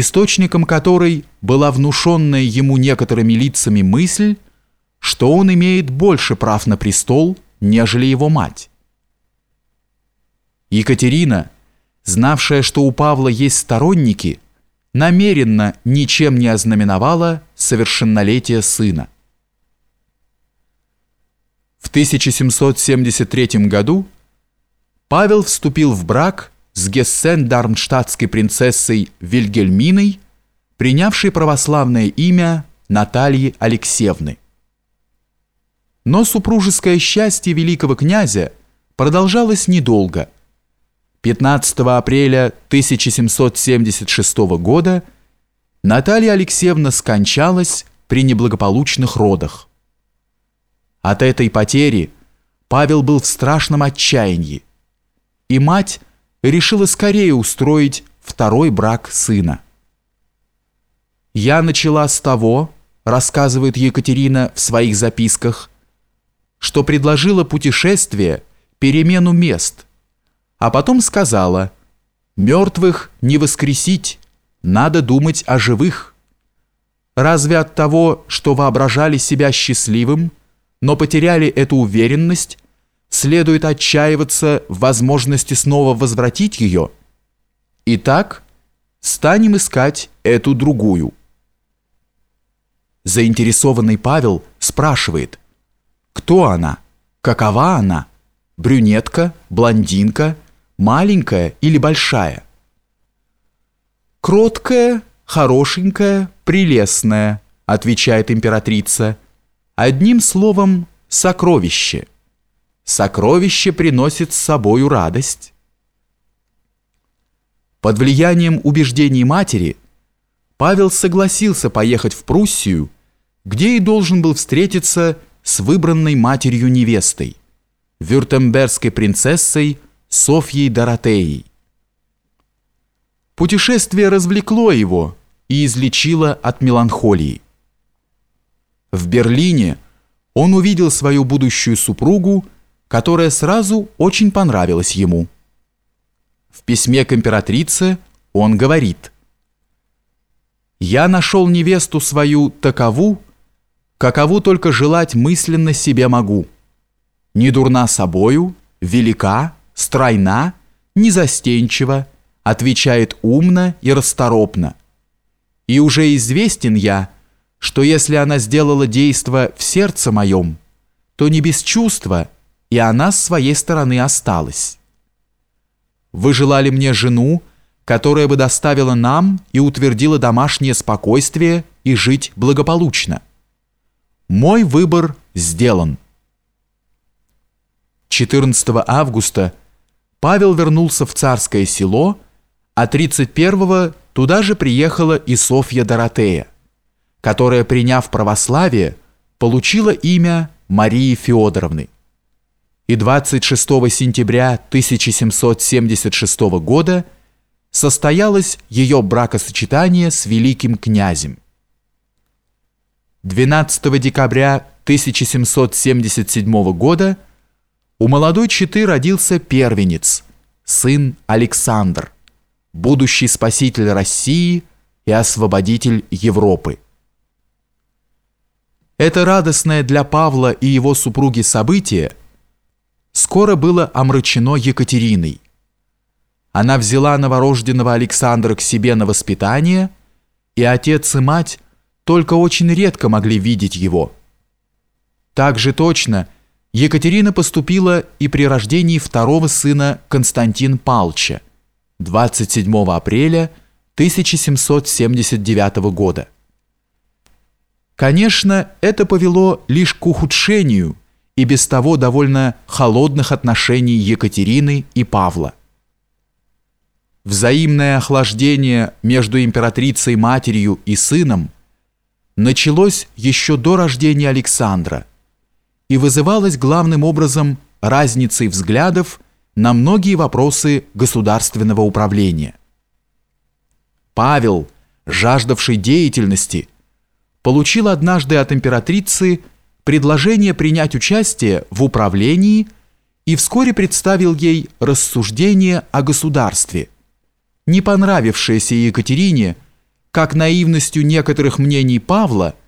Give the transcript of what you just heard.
источником которой была внушенная ему некоторыми лицами мысль, что он имеет больше прав на престол, нежели его мать. Екатерина, знавшая, что у Павла есть сторонники, намеренно ничем не ознаменовала совершеннолетие сына. В 1773 году Павел вступил в брак с Гессен-Дармштадтской принцессой Вильгельминой, принявшей православное имя Натальи Алексеевны. Но супружеское счастье великого князя продолжалось недолго. 15 апреля 1776 года Наталья Алексеевна скончалась при неблагополучных родах. От этой потери Павел был в страшном отчаянии, и мать решила скорее устроить второй брак сына. «Я начала с того, — рассказывает Екатерина в своих записках, — что предложила путешествие, перемену мест, а потом сказала, «Мертвых не воскресить, надо думать о живых». Разве от того, что воображали себя счастливым, но потеряли эту уверенность, следует отчаиваться в возможности снова возвратить ее? Итак, станем искать эту другую. Заинтересованный Павел спрашивает, кто она, какова она, брюнетка, блондинка, маленькая или большая? Кроткая, хорошенькая, прелестная, отвечает императрица. Одним словом, сокровище – Сокровище приносит с собою радость. Под влиянием убеждений матери Павел согласился поехать в Пруссию, где и должен был встретиться с выбранной матерью невестой, вюртембергской принцессой Софьей Доротеей. Путешествие развлекло его и излечило от меланхолии. В Берлине он увидел свою будущую супругу которая сразу очень понравилась ему. В письме к императрице он говорит «Я нашел невесту свою такову, какову только желать мысленно себе могу. Не дурна собою, велика, стройна, не застенчива, отвечает умно и расторопно. И уже известен я, что если она сделала действо в сердце моем, то не без чувства – и она с своей стороны осталась. Вы желали мне жену, которая бы доставила нам и утвердила домашнее спокойствие и жить благополучно. Мой выбор сделан. 14 августа Павел вернулся в царское село, а 31 туда же приехала и Софья Доротея, которая, приняв православие, получила имя Марии Федоровны и 26 сентября 1776 года состоялось ее бракосочетание с великим князем. 12 декабря 1777 года у молодой четы родился первенец, сын Александр, будущий спаситель России и освободитель Европы. Это радостное для Павла и его супруги событие – скоро было омрачено Екатериной. Она взяла новорожденного Александра к себе на воспитание, и отец и мать только очень редко могли видеть его. Так же точно Екатерина поступила и при рождении второго сына Константин Палча 27 апреля 1779 года. Конечно, это повело лишь к ухудшению – и без того довольно холодных отношений Екатерины и Павла. Взаимное охлаждение между императрицей-матерью и сыном началось еще до рождения Александра и вызывалось главным образом разницей взглядов на многие вопросы государственного управления. Павел, жаждавший деятельности, получил однажды от императрицы предложение принять участие в управлении и вскоре представил ей рассуждение о государстве, не понравившееся Екатерине как наивностью некоторых мнений Павла –